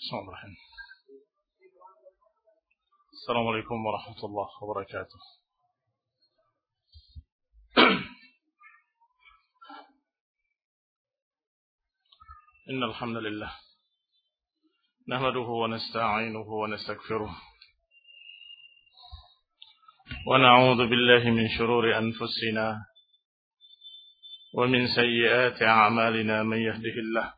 بسم الله الرحمن السلام عليكم ورحمة الله وبركاته. إن الحمد لله. نحمده ونستعينه ونستغفره. ونعوذ بالله من شرور أنفسنا ومن سيئات أعمالنا من يهده الله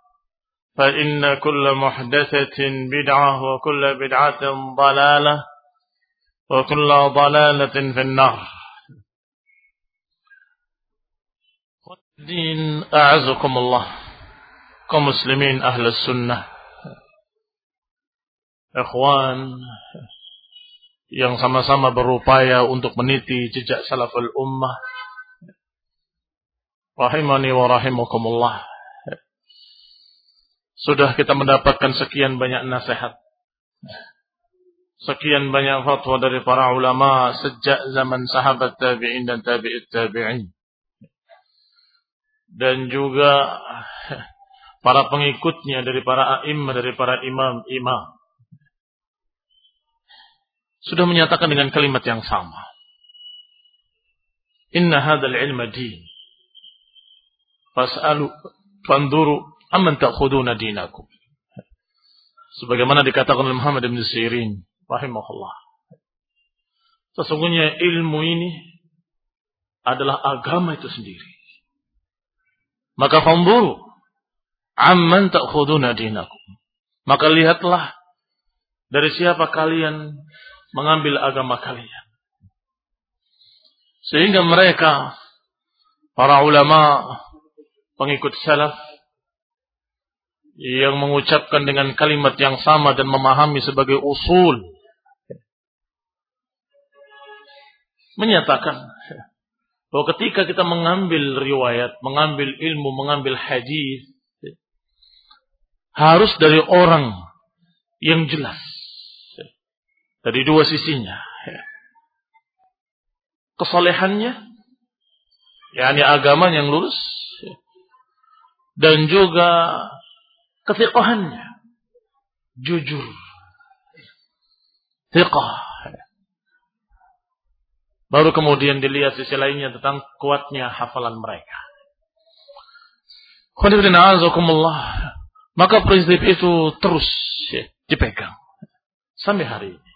فإن كل محدثة بدعة وكل بدعة ضلالة وكل ضلالة في النار الدين أعزكم الله كمسلمين أهل السنة إخوان yang sama-sama berupaya untuk meniti jejak salaful ummah rahimani wa rahimakumullah sudah kita mendapatkan sekian banyak nasihat. Sekian banyak fatwa dari para ulama sejak zaman sahabat tabi'in dan tabi'it tabi'in. Dan juga para pengikutnya dari para a'imah, dari para imam-imam. Sudah menyatakan dengan kalimat yang sama. Inna hadal ilma din. Fas'alu, amman ta'khuduna dinakum. Sebagaimana dikatakan oleh Muhammad bin Sirin rahimahullah. Sesungguhnya ilmu ini adalah agama itu sendiri. Maka famburu amman ta'khuduna dinakum. Maka lihatlah dari siapa kalian mengambil agama kalian. Sehingga mereka para ulama pengikut salaf yang mengucapkan dengan kalimat yang sama dan memahami sebagai usul. Menyatakan bahwa ketika kita mengambil riwayat, mengambil ilmu, mengambil hadis harus dari orang yang jelas. Dari dua sisinya. Kesolehannya yakni agama yang lurus dan juga kefiqahannya. Jujur. Fiqah. Baru kemudian dilihat sisi lainnya tentang kuatnya hafalan mereka. Maka prinsip itu terus dipegang. Sampai hari ini.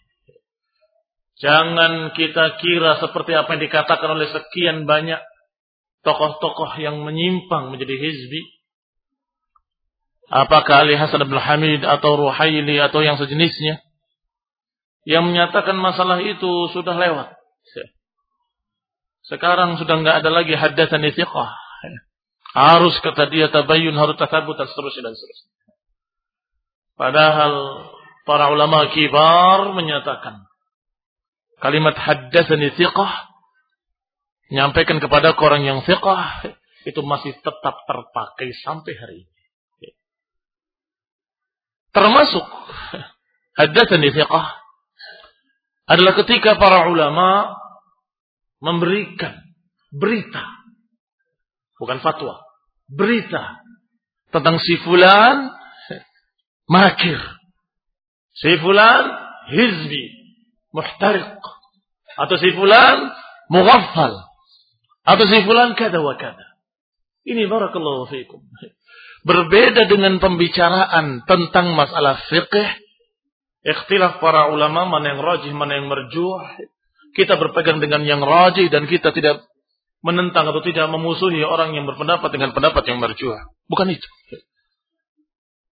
Jangan kita kira seperti apa yang dikatakan oleh sekian banyak tokoh-tokoh yang menyimpang menjadi hizbi Apakah Ali Hasan bin Hamid atau Ruhaili atau yang sejenisnya yang menyatakan masalah itu sudah lewat. Sekarang sudah nggak ada lagi haddatsani thiqah. Harus kata dia tabayyun, harus tasabut dan seterusnya dan seterusnya. Padahal para ulama kibar menyatakan kalimat haddatsani thiqah menyampaikan kepada orang yang thiqah itu masih tetap terpakai sampai hari ini. Termasuk haddatsani thiqah adalah ketika para ulama memberikan berita bukan fatwa berita tentang si fulan makir. Si fulan hizbi, muhtariq. Atau si fulan mughaffal. Atau si fulan kada wa kada. Ini barakallahu fiikum. Berbeda dengan pembicaraan tentang masalah fiqh, ikhtilaf para ulama mana yang rajih, mana yang merjuh. Kita berpegang dengan yang rajih dan kita tidak menentang atau tidak memusuhi orang yang berpendapat dengan pendapat yang merjuah. Bukan itu.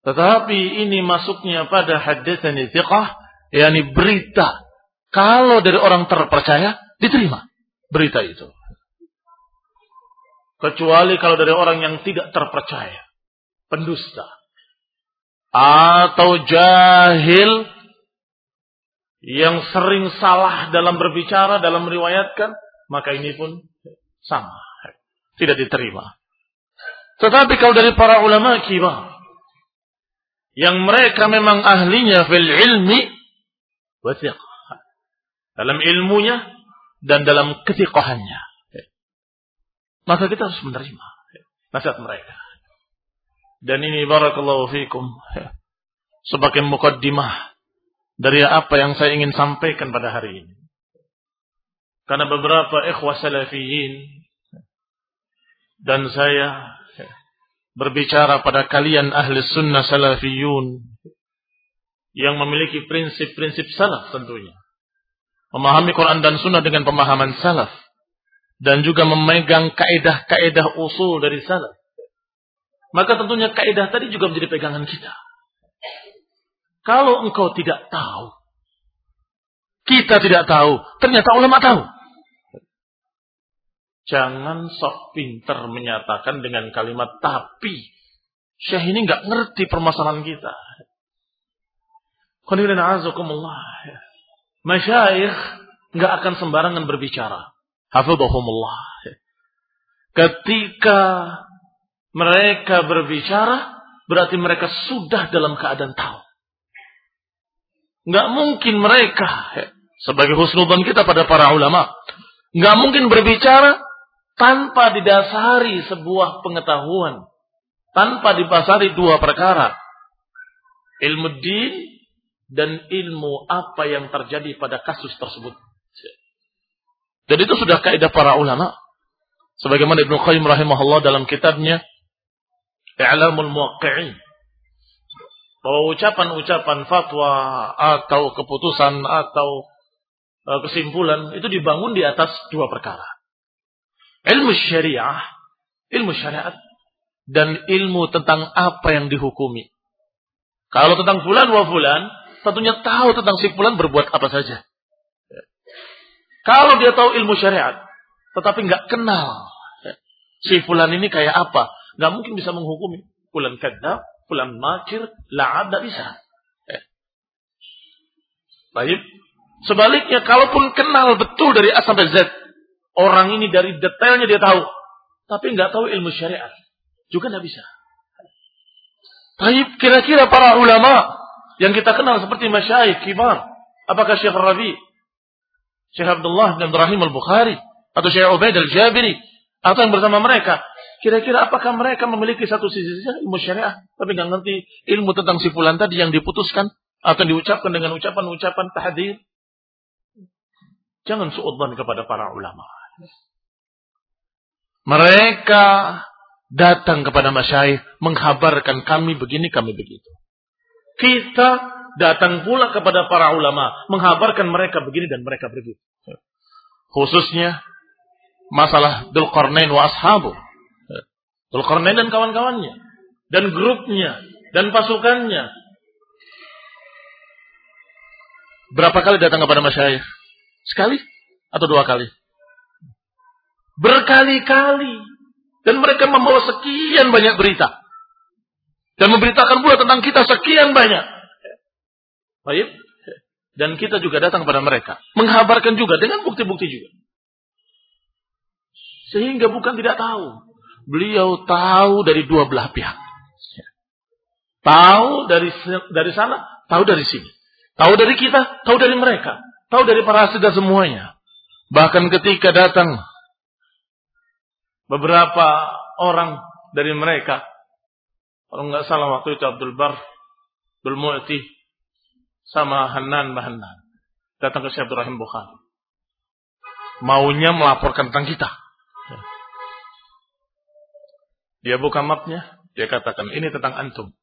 Tetapi ini masuknya pada haditsani thiqah, yakni berita. Kalau dari orang terpercaya, diterima berita itu. Kecuali kalau dari orang yang tidak terpercaya, pendusta atau jahil yang sering salah dalam berbicara, dalam meriwayatkan, maka ini pun sama. Tidak diterima. Tetapi kalau dari para ulama kibar. Yang mereka memang ahlinya fil ilmi. Wasiq. Dalam ilmunya. Dan dalam ketiqahannya. Maka kita harus menerima. Nasihat mereka. Dan ini barakallahu fikum. Sebagai mukaddimah. Dari apa yang saya ingin sampaikan pada hari ini. Karena beberapa ikhwah salafiyin dan saya berbicara pada kalian ahli sunnah salafiyun yang memiliki prinsip-prinsip salaf tentunya. Memahami Quran dan sunnah dengan pemahaman salaf. Dan juga memegang kaedah-kaedah usul dari salaf. Maka tentunya kaedah tadi juga menjadi pegangan kita. Kalau engkau tidak tahu, kita tidak tahu, ternyata ulama tahu. Jangan sok pinter menyatakan dengan kalimat tapi. Syekh ini nggak ngerti permasalahan kita. Masyayikh nggak akan sembarangan berbicara. Hafidhahumullah. Ketika mereka berbicara, berarti mereka sudah dalam keadaan tahu. Nggak mungkin mereka, sebagai husnudan kita pada para ulama, nggak mungkin berbicara tanpa didasari sebuah pengetahuan, tanpa didasari dua perkara, ilmu din dan ilmu apa yang terjadi pada kasus tersebut. Dan itu sudah kaidah para ulama. Sebagaimana Ibnu Qayyim rahimahullah dalam kitabnya I'lamul Muwaqqi'in. Bahwa ucapan-ucapan fatwa atau keputusan atau eh, kesimpulan itu dibangun di atas dua perkara. Ilmu syariah, ilmu syariat, dan ilmu tentang apa yang dihukumi. Kalau tentang fulan wa fulan, tentunya tahu tentang si fulan berbuat apa saja. Kalau dia tahu ilmu syariat, tetapi nggak kenal si fulan ini kayak apa, nggak mungkin bisa menghukumi. Fulan kadab, fulan makir, la'ab, tidak bisa. Baik. Sebaliknya, kalaupun kenal betul dari A sampai Z, Orang ini dari detailnya dia tahu. Tapi nggak tahu ilmu syariat. Juga nggak bisa. Tapi kira-kira para ulama yang kita kenal seperti Masyaikh, Kibar. Apakah Syekh Rabi? Syekh Abdullah bin Ibrahim al-Bukhari. Atau Syekh Ubaid al-Jabiri. Atau yang bersama mereka. Kira-kira apakah mereka memiliki satu sisi ilmu syariah. Tapi nggak ngerti ilmu tentang si fulan tadi yang diputuskan. Atau diucapkan dengan ucapan-ucapan tahdir. Jangan suudban kepada para ulama. Mereka datang kepada masyaih menghabarkan kami begini, kami begitu. Kita datang pula kepada para ulama menghabarkan mereka begini dan mereka begitu. Khususnya masalah Dulkarnain wa ashabu. Dulkarnain dan kawan-kawannya. Dan grupnya. Dan pasukannya. Berapa kali datang kepada masyaih? Sekali? Atau dua kali? Berkali-kali. Dan mereka membawa sekian banyak berita. Dan memberitakan pula tentang kita sekian banyak. Baik. Dan kita juga datang kepada mereka. Menghabarkan juga dengan bukti-bukti juga. Sehingga bukan tidak tahu. Beliau tahu dari dua belah pihak. Tahu dari dari sana, tahu dari sini. Tahu dari kita, tahu dari mereka. Tahu dari para asida semuanya. Bahkan ketika datang beberapa orang dari mereka. Kalau nggak salah waktu itu Abdul Bar, Abdul Mu'ti, sama Hanan Mahanan. Datang ke Syekh Rahim Bukhari. Maunya melaporkan tentang kita. Dia buka mapnya, dia katakan, ini tentang antum.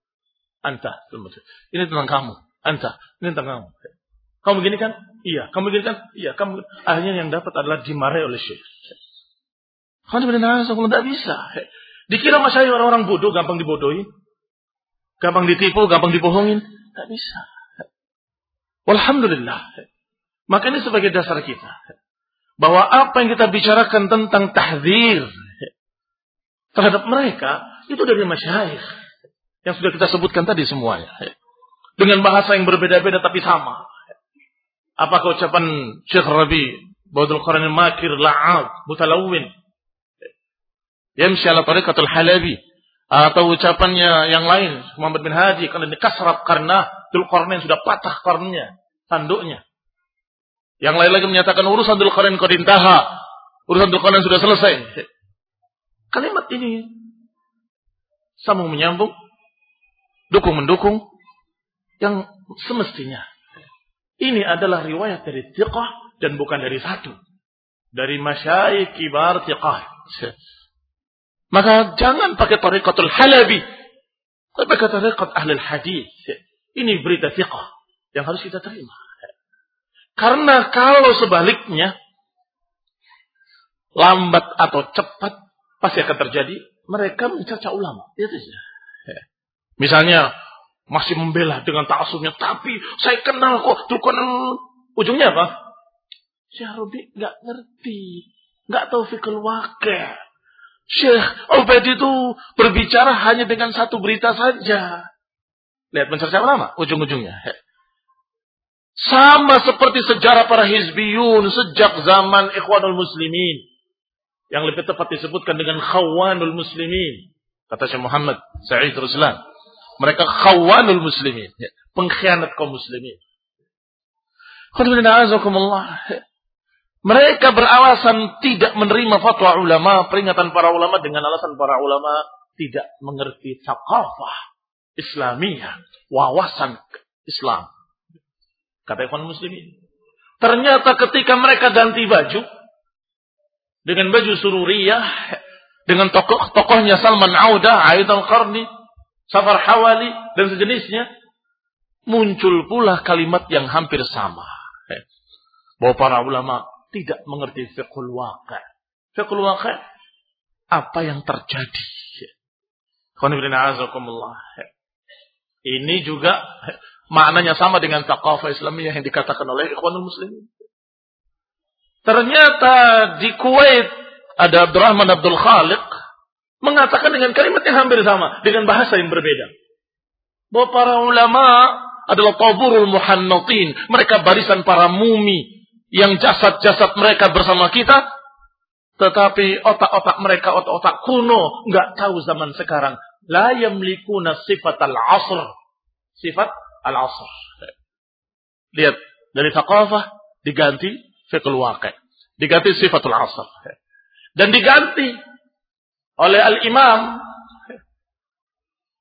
Anta. Ini tentang kamu. Anta. Ini tentang kamu. Kamu begini kan? Iya. Kamu begini kan? Iya. Kamu akhirnya yang dapat adalah dimarahi oleh Syekh. Kamu tidak bisa. Dikira masyarakat orang-orang bodoh, gampang dibodohi. Gampang ditipu, gampang dibohongin. Tidak bisa. Alhamdulillah. Maka ini sebagai dasar kita. Bahwa apa yang kita bicarakan tentang tahdir terhadap mereka, itu dari masyarakat. Yang sudah kita sebutkan tadi semuanya. Dengan bahasa yang berbeda-beda tapi sama. Apakah ucapan Syekh Rabi, Baudul Quran Makir, La'ab, Mutalawin, Yamshi ala tariqatul halabi. Atau ucapannya yang lain. Muhammad bin Hadi. Karena ini kasrab karena Dulqarnain sudah patah karnanya. Tanduknya. Yang lain lagi menyatakan urusan Dulqarnain kodintaha. Urusan Dulqarnain sudah selesai. Kalimat ini sambung menyambung. Dukung mendukung. Yang semestinya. Ini adalah riwayat dari tiqah dan bukan dari satu. Dari masyaih kibar tiqah. Maka jangan pakai tariqatul halabi. Tapi pakai tariqat ahli hadis. Ini berita fiqh yang harus kita terima. Karena kalau sebaliknya, lambat atau cepat, pasti akan terjadi. Mereka mencerca ulama. Itu saja. Misalnya, masih membela dengan ta'asubnya. Tapi saya kenal kok. Tuh ujungnya apa? Syekh Rubi nggak ngerti. Nggak tahu fikul wakil. Syekh Ubaid itu berbicara hanya dengan satu berita saja. Lihat mencerca ulama ujung-ujungnya. Sama seperti sejarah para hizbiyun sejak zaman ikhwanul muslimin. Yang lebih tepat disebutkan dengan khawanul muslimin. Kata Syekh Muhammad Sa'id Ruslan. Mereka khawanul muslimin. Pengkhianat kaum muslimin. Mereka beralasan tidak menerima fatwa ulama, peringatan para ulama dengan alasan para ulama tidak mengerti thaqafah Islamiyah, wawasan Islam. Kata Ikhwan Muslimin. Ternyata ketika mereka ganti baju dengan baju sururiyah dengan tokoh-tokohnya Salman Auda, Aid al-Qarni, Safar Hawali dan sejenisnya muncul pula kalimat yang hampir sama. Bahwa para ulama tidak mengerti fiqhul waqi'. Fiqhul waqi' apa yang terjadi. Ini juga maknanya sama dengan taqafah Islamiyah yang dikatakan oleh ikhwanul muslimin. Ternyata di Kuwait ada Abdurrahman Abdul Khaliq mengatakan dengan kalimat yang hampir sama dengan bahasa yang berbeda. Bahwa para ulama adalah taburul muhannatin, mereka barisan para mumi yang jasad-jasad mereka bersama kita, tetapi otak-otak mereka otak-otak kuno, nggak tahu zaman sekarang. La yamlikuna sifat al-asr. Sifat al-asr. Lihat, dari thaqafah diganti fiqhul waqi'. Diganti sifatul asr. Dan diganti oleh al-imam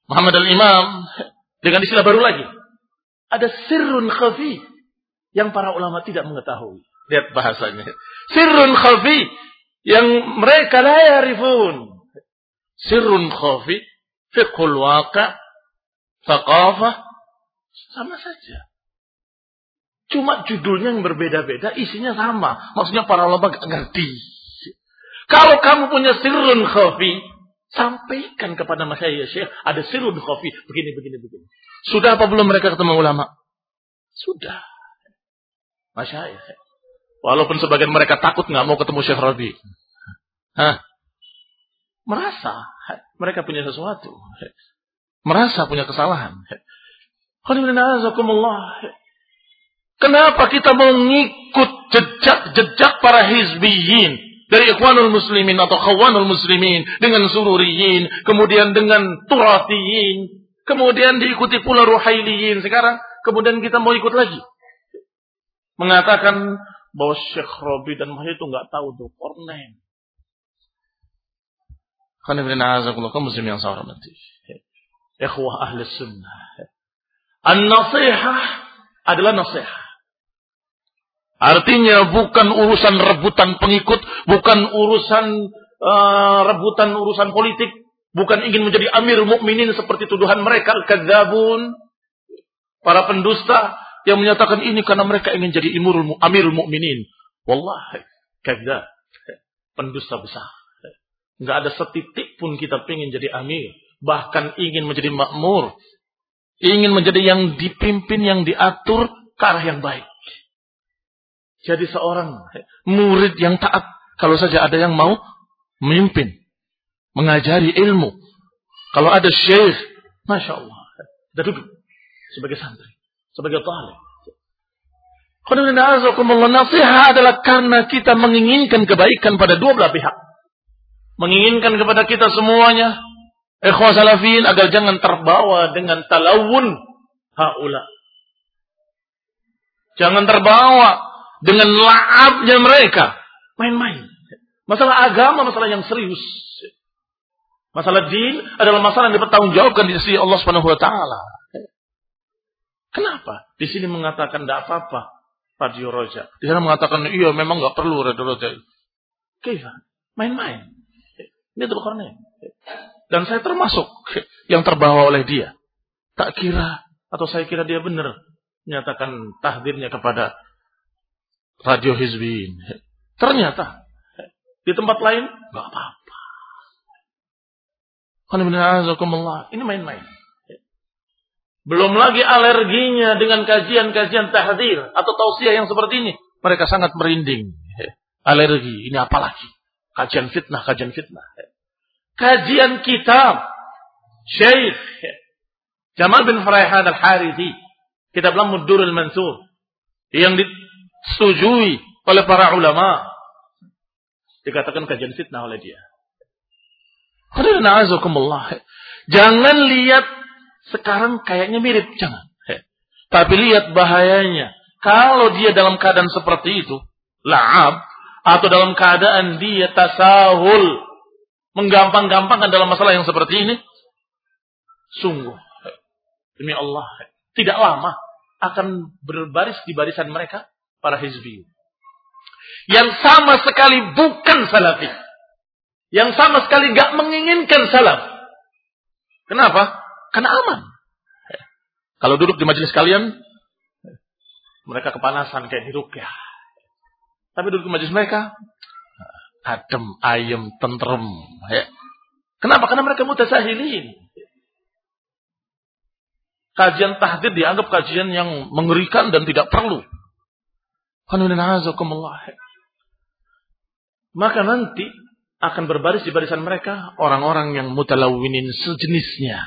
Muhammad al-imam dengan istilah baru lagi. Ada sirrun khafi yang para ulama tidak mengetahui. Lihat bahasanya. Sirrun khafi yang mereka la yarifun. Sirrun khafi, fiqhul thaqafah, sama saja. Cuma judulnya yang berbeda-beda, isinya sama. Maksudnya para ulama gak ngerti. Kalau kamu punya sirrun khafi, sampaikan kepada masyarakat Syekh, ada sirrun khafi, begini, begini, begini. Sudah apa belum mereka ketemu ulama? Sudah. Allah. Walaupun sebagian mereka takut nggak mau ketemu Syekh Rabi. Hah? Merasa mereka punya sesuatu. Merasa punya kesalahan. Kenapa kita mengikut jejak-jejak para hizbiyin dari ikhwanul muslimin atau khawanul muslimin dengan sururiyin, kemudian dengan turatiyin, kemudian diikuti pula ruhailiyin. Sekarang kemudian kita mau ikut lagi. Mengatakan bahwa Syekh Robi dan Mahdi itu nggak tahu tuh Kornen. Kamu muslim yang saya hormati. Ikhwah ahli sunnah. An-nasihah adalah nasihat. Artinya bukan urusan rebutan pengikut, bukan urusan uh, rebutan urusan politik, bukan ingin menjadi amir mukminin seperti tuduhan mereka kadzabun, para pendusta yang menyatakan ini karena mereka ingin jadi imurul amirul mukminin. Wallahi kadzab, pendusta besar. Enggak ada setitik pun kita ingin jadi amir, bahkan ingin menjadi makmur, ingin menjadi yang dipimpin, yang diatur ke arah yang baik jadi seorang murid yang taat. Kalau saja ada yang mau memimpin, mengajari ilmu. Kalau ada syekh, Masya Allah. Duduk sebagai santri, sebagai talib. Nasihat adalah karena kita menginginkan kebaikan pada dua belah pihak. Menginginkan kepada kita semuanya. Ikhwah salafin agar jangan terbawa dengan talawun haula. Jangan terbawa dengan laabnya mereka. Main-main. Masalah agama, masalah yang serius. Masalah din adalah masalah yang dipertanggungjawabkan di sisi Allah Subhanahu wa taala. Kenapa? Di sini mengatakan tidak apa-apa Radio Roja. Di sana mengatakan iya memang nggak perlu Radio Roja. Kira main-main. Ini tuh Dan saya termasuk yang terbawa oleh dia. Tak kira atau saya kira dia benar menyatakan tahdirnya kepada radio Hizbin. Ternyata di tempat lain nggak apa-apa. Ini main-main. Belum lagi alerginya dengan kajian-kajian tahdir atau tausiah yang seperti ini. Mereka sangat merinding. Alergi, ini apa lagi? Kajian fitnah, kajian fitnah. Kajian kitab. Syekh Jamal bin Faraihan al-Harithi. Kitab Lamuddur al-Mansur. Yang setujui oleh para ulama. Dikatakan kajian fitnah oleh dia. Jangan lihat sekarang kayaknya mirip, jangan. Tapi lihat bahayanya. Kalau dia dalam keadaan seperti itu, la'ab, atau dalam keadaan dia tasahul, menggampang-gampangkan dalam masalah yang seperti ini, sungguh, demi Allah, tidak lama akan berbaris di barisan mereka para hizbi. Yang sama sekali bukan salafi. Yang sama sekali gak menginginkan salaf. Kenapa? Karena aman. Kalau duduk di majelis kalian, mereka kepanasan kayak di rukyah. Tapi duduk di majelis mereka, adem, ayem, tentrem. Kenapa? Karena mereka mutasahilin. Kajian tahdir dianggap kajian yang mengerikan dan tidak perlu. Maka nanti akan berbaris di barisan mereka orang-orang yang mutalawinin sejenisnya.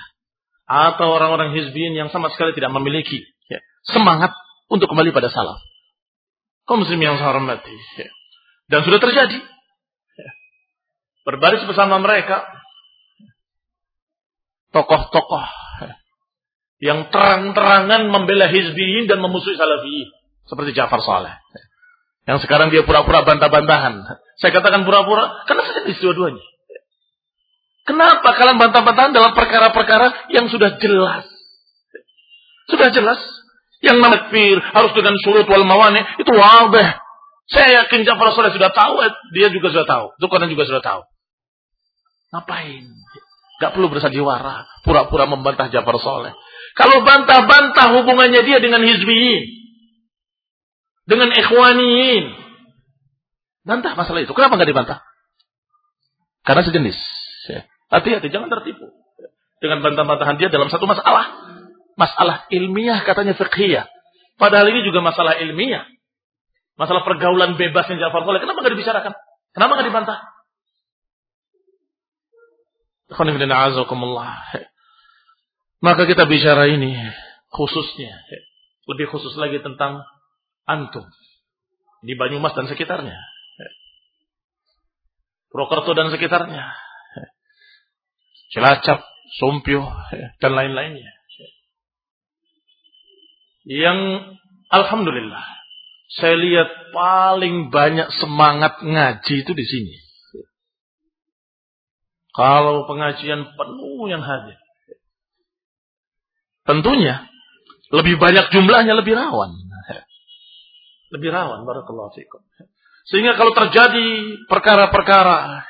Atau orang-orang hizbiyin yang sama sekali tidak memiliki ya, semangat untuk kembali pada salaf. Kau muslim yang saya hormati. Ya. Dan sudah terjadi. Ya. Berbaris bersama mereka. Tokoh-tokoh. Ya. Yang terang-terangan membela hizbiyin dan memusuhi salafiyin. Seperti Ja'far Saleh. Yang sekarang dia pura-pura bantah-bantahan. Saya katakan pura-pura karena saya dua-duanya. Kenapa kalian bantah-bantahan dalam perkara-perkara yang sudah jelas? Sudah jelas. Yang namanya harus dengan surut wal mawani itu wabah. Saya yakin Ja'far Saleh sudah tahu, dia juga sudah tahu. Zulkarnain juga sudah tahu. Ngapain? Gak perlu bersandiwara, pura-pura membantah Ja'far Saleh. Kalau bantah-bantah hubungannya dia dengan hizbiyin, dengan ikhwaniin. Bantah masalah itu. Kenapa nggak dibantah? Karena sejenis. Ya. Hati-hati, jangan tertipu. Dengan bantah-bantahan dia dalam satu masalah. Masalah ilmiah katanya fiqhiyah. Padahal ini juga masalah ilmiah. Masalah pergaulan bebas yang Ja'far Soleh. Kenapa nggak dibicarakan? Kenapa nggak dibantah? Maka kita bicara ini khususnya, lebih khusus lagi tentang antum di Banyumas dan sekitarnya. Purwokerto dan sekitarnya. Cilacap, Sumpio, dan lain-lainnya. Yang Alhamdulillah, saya lihat paling banyak semangat ngaji itu di sini. Kalau pengajian penuh yang hadir. Tentunya lebih banyak jumlahnya lebih rawan. Lebih rawan barakallahu fikum. Sehingga kalau terjadi perkara-perkara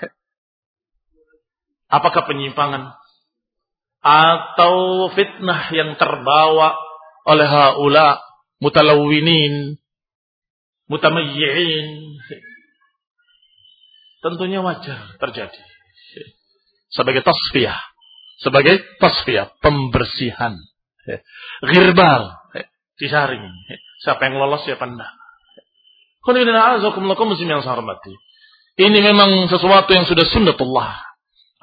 apakah penyimpangan atau fitnah yang terbawa oleh haula mutalawwinin mutamayyi'in tentunya wajar terjadi sebagai tasfiyah, sebagai tasfiyah, pembersihan. Girbal, disaring. Siapa yang lolos, siapa enggak. Ini memang sesuatu yang sudah sunnatullah.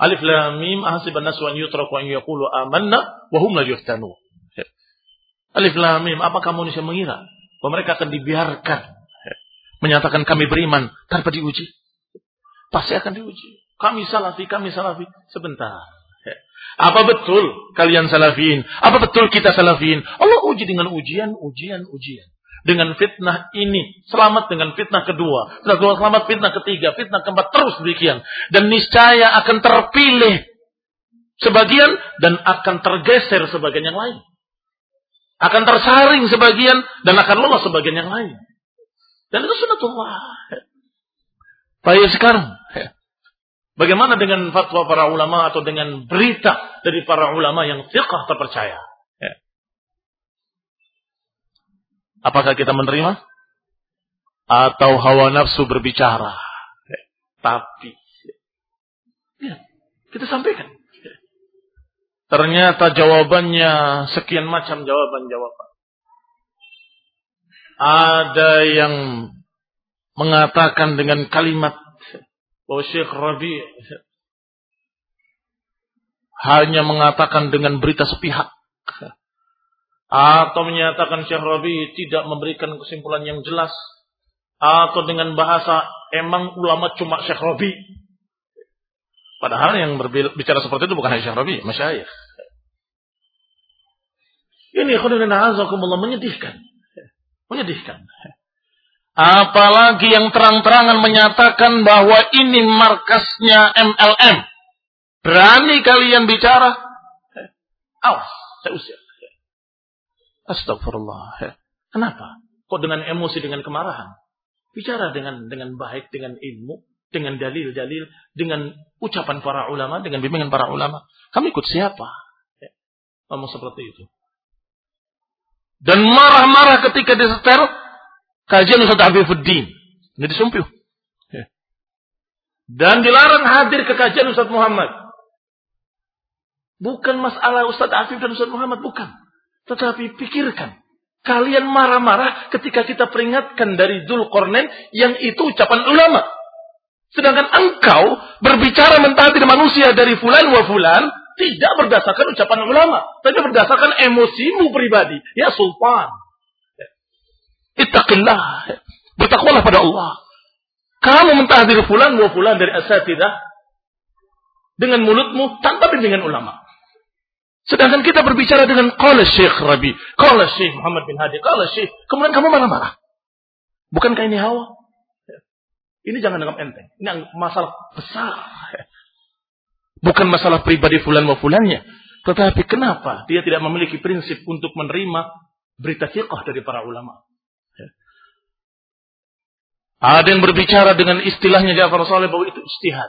Alif lam mim ahsiban nasu an yutraku an yaqulu amanna wa hum la yuftanu. Alif lam mim apakah manusia mengira bahwa mereka akan dibiarkan menyatakan kami beriman tanpa diuji? Pasti akan diuji. Kami salafi, kami salafi. Sebentar. Apa betul kalian salafiin? Apa betul kita salafiin? Allah uji dengan ujian, ujian, ujian. Dengan fitnah ini. Selamat dengan fitnah kedua. Fitnah kedua selamat, fitnah ketiga, fitnah keempat. Terus demikian. Dan niscaya akan terpilih sebagian dan akan tergeser sebagian yang lain. Akan tersaring sebagian dan akan lolos sebagian yang lain. Dan itu sunatullah. Baik sekarang. Bagaimana dengan fatwa para ulama atau dengan berita dari para ulama yang fiqh terpercaya? Ya. Apakah kita menerima? Atau hawa nafsu berbicara? Tapi, ya, kita sampaikan. Ya. Ternyata jawabannya sekian macam jawaban-jawaban. Ada yang mengatakan dengan kalimat bahwa Syekh Rabi hanya mengatakan dengan berita sepihak atau menyatakan Syekh Rabi tidak memberikan kesimpulan yang jelas atau dengan bahasa emang ulama cuma Syekh Rabi padahal yang berbicara seperti itu bukan hanya Syekh Rabi masyayikh ini khudana azakumullah menyedihkan menyedihkan Apalagi yang terang-terangan menyatakan bahwa ini markasnya MLM. Berani kalian bicara? Awas, saya usir. Astagfirullah. Kenapa? Kok dengan emosi, dengan kemarahan? Bicara dengan dengan baik, dengan ilmu, dengan dalil-dalil, dengan ucapan para ulama, dengan bimbingan para ulama. Kami ikut siapa? Ngomong seperti itu. Dan marah-marah ketika disetel, kajian Ustaz Afifuddin. Ini disumpiu. Ya. Dan dilarang hadir ke kajian Ustaz Muhammad. Bukan masalah Ustaz Afif dan Ustaz Muhammad, bukan. Tetapi pikirkan. Kalian marah-marah ketika kita peringatkan dari Dul Kornen yang itu ucapan ulama. Sedangkan engkau berbicara mentahdir manusia dari fulan wa fulan tidak berdasarkan ucapan ulama, tapi berdasarkan emosimu pribadi. Ya sultan, Ittaqillah. Bertakwalah pada Allah. Kamu mentahdir fulan wa fulan dari asatidah dengan mulutmu tanpa bimbingan ulama. Sedangkan kita berbicara dengan qala Syekh Rabi, qala Syekh Muhammad bin Hadi, qala Syekh, kemudian kamu marah-marah. Bukankah ini hawa? Ini jangan anggap enteng. Ini masalah besar. Bukan masalah pribadi fulan wa fulannya. Tetapi kenapa dia tidak memiliki prinsip untuk menerima berita fiqh dari para ulama? Ada yang berbicara dengan istilahnya Ja'far Saleh bahwa itu istihad.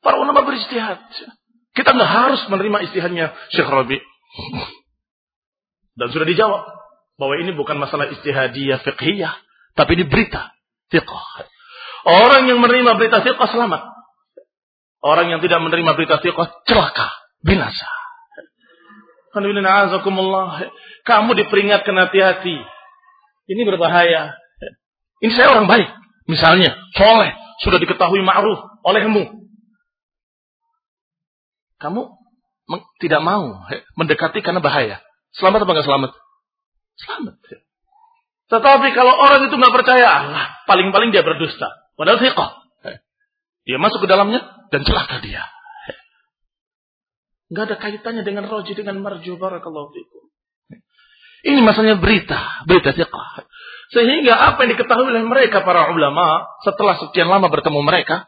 Para ulama beristihad. Kita nggak harus menerima istihadnya Syekh Rabi. Dan sudah dijawab bahwa ini bukan masalah istihadiyah fiqhiyah, tapi ini berita fiqh. Orang yang menerima berita fiqh selamat. Orang yang tidak menerima berita fiqh celaka, binasa. Kamu diperingatkan hati-hati. Ini berbahaya. Ini saya orang baik. Misalnya, soleh, sudah diketahui ma'ruf olehmu. Kamu tidak mau mendekati karena bahaya. Selamat apa nggak selamat? Selamat. Tetapi kalau orang itu nggak percaya Allah, paling-paling dia berdusta. Padahal fiqah. Dia masuk ke dalamnya dan celaka dia. Nggak ada kaitannya dengan roji, dengan marju. Barakallahu fikum. Ini masalahnya berita, berita fiqah. Sehingga apa yang diketahui oleh mereka para ulama setelah sekian lama bertemu mereka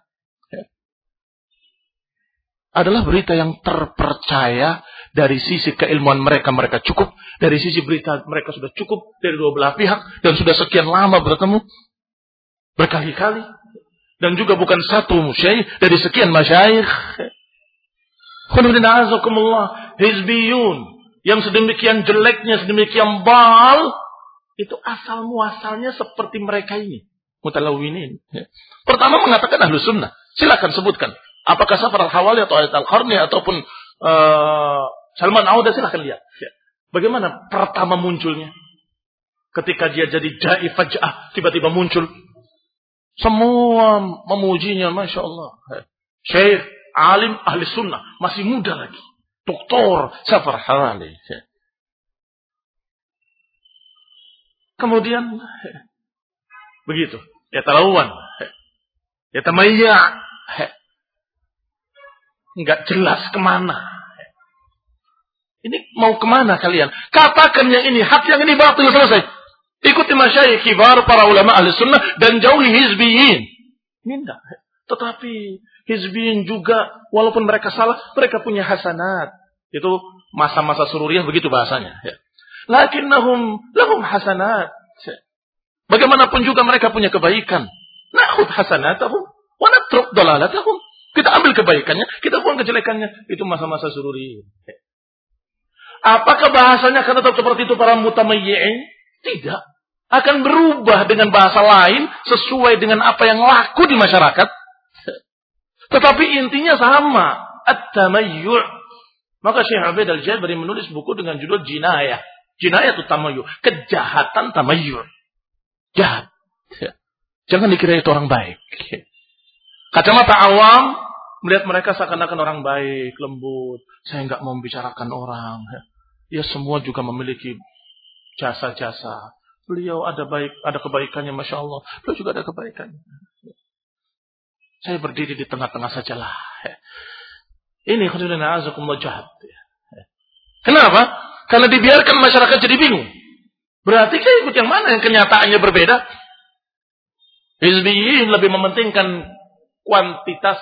adalah berita yang terpercaya dari sisi keilmuan mereka mereka cukup. Dari sisi berita mereka sudah cukup dari dua belah pihak dan sudah sekian lama bertemu berkali-kali. Dan juga bukan satu musyayikh dari sekian masyayikh hizbiyun yang sedemikian jeleknya sedemikian bal itu asal muasalnya seperti mereka ini. Mutalawinin pertama mengatakan ahlu sunnah. Silakan sebutkan Apakah Safar al-Hawali atau Ayat al-Qarni ataupun uh, Salman Auda silahkan lihat. Ya. Bagaimana pertama munculnya? Ketika dia jadi da'i faj'ah, tiba-tiba muncul. Semua memujinya, Masya Allah. Syekh, alim, ahli sunnah. Masih muda lagi. Doktor Safar Hawali. Ya. Kemudian, begitu. Ya talawan. Ya tamayya nggak jelas ke mana. Ini mau ke mana kalian? Katakan yang ini hak, yang ini batil selesai. Ikuti masyayikh kibar para ulama ahli sunnah dan jauhi hizbiyin. Minta. Tetapi hizbiyin juga walaupun mereka salah, mereka punya hasanat. Itu masa-masa sururiah begitu bahasanya. Ya. Lakinnahum lahum hasanat. Bagaimanapun juga mereka punya kebaikan. Na'khud hasanatahum wa natruk dalalatahum. Kita ambil kebaikannya, kita buang kejelekannya. Itu masa-masa sururi. Apakah bahasanya akan tetap seperti itu para mutamayyi'in? Tidak. Akan berubah dengan bahasa lain sesuai dengan apa yang laku di masyarakat. Tetapi intinya sama. At-tamayyu' Maka Syekh Abid al-Jabari menulis buku dengan judul Jinayah. Jinayah itu tamayyu. Kejahatan tamayyu. Jahat. Jangan dikira itu orang baik. Kacamata awam melihat mereka seakan-akan orang baik, lembut. Saya nggak mau membicarakan orang. Ya semua juga memiliki jasa-jasa. Beliau ada baik, ada kebaikannya, masya Allah. Beliau juga ada kebaikannya. Saya berdiri di tengah-tengah sajalah. Ini khudulina azakumullah jahat. Kenapa? Karena dibiarkan masyarakat jadi bingung. Berarti kan ikut yang mana yang kenyataannya berbeda? Hizbiyin lebih mementingkan kuantitas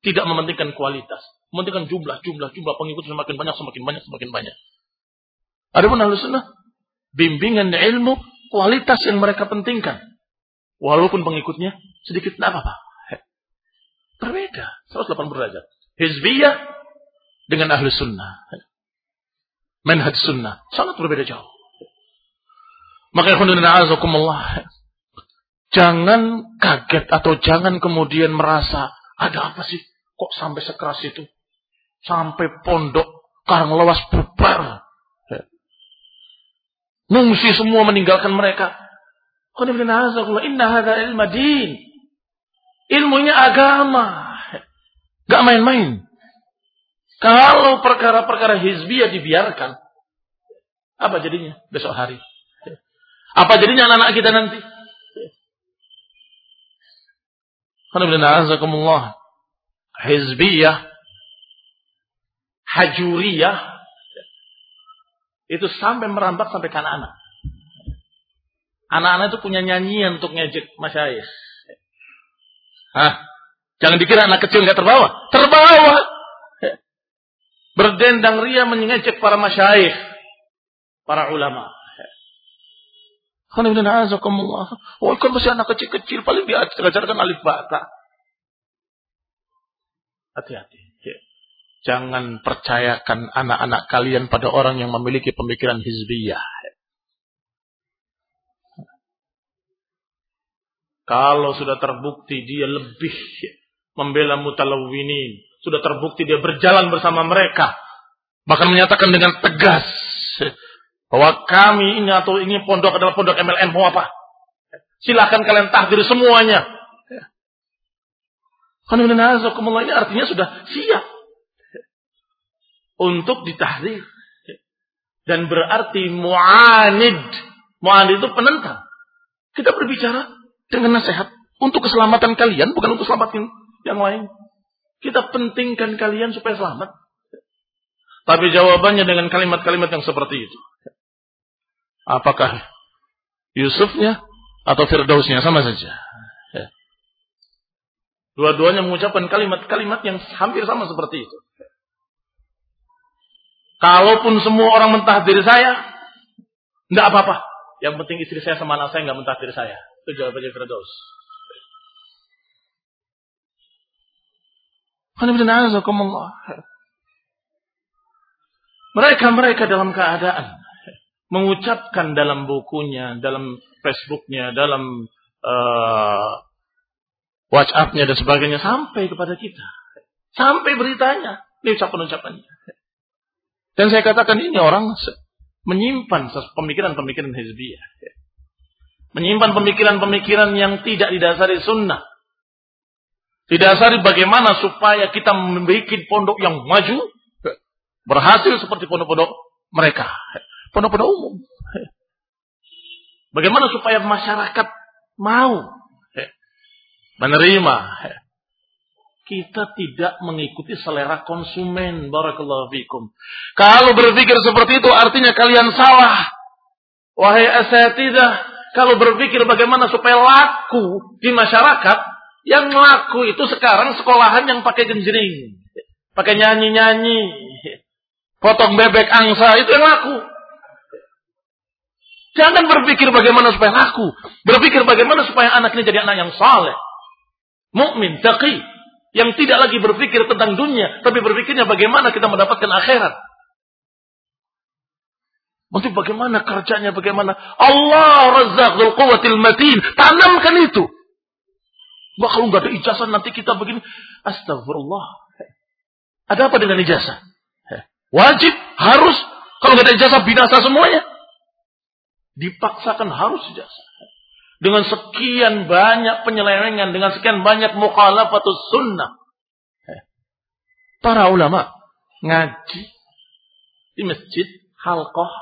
tidak mementingkan kualitas. Mementingkan jumlah, jumlah, jumlah pengikut semakin banyak, semakin banyak, semakin banyak. Adapun ahlu sunnah, bimbingan ilmu, kualitas yang mereka pentingkan. Walaupun pengikutnya sedikit tidak apa-apa. Berbeda, 180 derajat. Hizbiyah dengan ahlu sunnah. Manhaj sunnah, sangat berbeda jauh. Maka jangan kaget atau jangan kemudian merasa ada apa sih Kok sampai sekeras itu? Sampai pondok karang lewas bubar. Ngungsi semua meninggalkan mereka. Ilmunya agama. Gak main-main. Kalau perkara-perkara hizbiyah dibiarkan. Apa jadinya besok hari? Apa jadinya anak-anak kita nanti? Alhamdulillah hizbiyah, hajuriyah, itu sampai merambat sampai ke anak-anak. Anak-anak itu punya nyanyian untuk ngejek masyayikh. Hah? Jangan dikira anak kecil nggak terbawa. Terbawa. Berdendang ria mengejek para masyayikh. Para ulama. Oh, kan masih anak kecil-kecil. Paling diajarkan alif bata. Hati-hati. Ya. Jangan percayakan anak-anak kalian pada orang yang memiliki pemikiran hizbiyah. Kalau sudah terbukti dia lebih membela mutalawinin, sudah terbukti dia berjalan bersama mereka, bahkan menyatakan dengan tegas bahwa kami ini atau ini pondok adalah pondok MLM mau apa? Silahkan kalian tahdir semuanya. ini artinya sudah siap. untuk ditahdir. Dan berarti mu'anid. Mu'anid itu penentang. Kita berbicara dengan nasihat untuk keselamatan kalian, bukan untuk selamatkan yang lain. Kita pentingkan kalian supaya selamat. Tapi jawabannya dengan kalimat-kalimat yang seperti itu. Apakah Yusufnya atau Firdausnya sama saja? Ya. Dua-duanya mengucapkan kalimat-kalimat yang hampir sama seperti itu. Kalaupun semua orang mentahdir saya, tidak apa-apa. Yang penting istri saya sama anak saya nggak mentahdir saya. Itu jawabannya Firdaus. Mereka-mereka dalam keadaan mengucapkan dalam bukunya, dalam Facebooknya, dalam uh, WhatsAppnya dan sebagainya sampai kepada kita. Sampai beritanya, ini ucapan-ucapannya. Dan saya katakan ini orang menyimpan pemikiran-pemikiran hizbiyah. Menyimpan pemikiran-pemikiran yang tidak didasari sunnah. Didasari bagaimana supaya kita membuat pondok yang maju. Berhasil seperti pondok-pondok mereka. Pondok-pondok umum. Bagaimana supaya masyarakat mau menerima kita tidak mengikuti selera konsumen. Barakallahu fikum. Kalau berpikir seperti itu artinya kalian salah. Wahai asatidah, kalau berpikir bagaimana supaya laku di masyarakat, yang laku itu sekarang sekolahan yang pakai genjering. Pakai nyanyi-nyanyi. Potong bebek angsa, itu yang laku. Jangan berpikir bagaimana supaya laku. Berpikir bagaimana supaya anak ini jadi anak yang saleh. Mukmin, taqi, yang tidak lagi berpikir tentang dunia, tapi berpikirnya bagaimana kita mendapatkan akhirat. Maksud bagaimana kerjanya, bagaimana Allah razaqul quwwatil matin. Tanamkan itu. Wah kalau nggak ada ijazah nanti kita begini. Astagfirullah. Ada apa dengan ijazah? Wajib, harus. Kalau nggak ada ijazah binasa semuanya. Dipaksakan harus ijazah dengan sekian banyak penyelewengan, dengan sekian banyak mukhalafatus sunnah. Para ulama ngaji di masjid, halqah,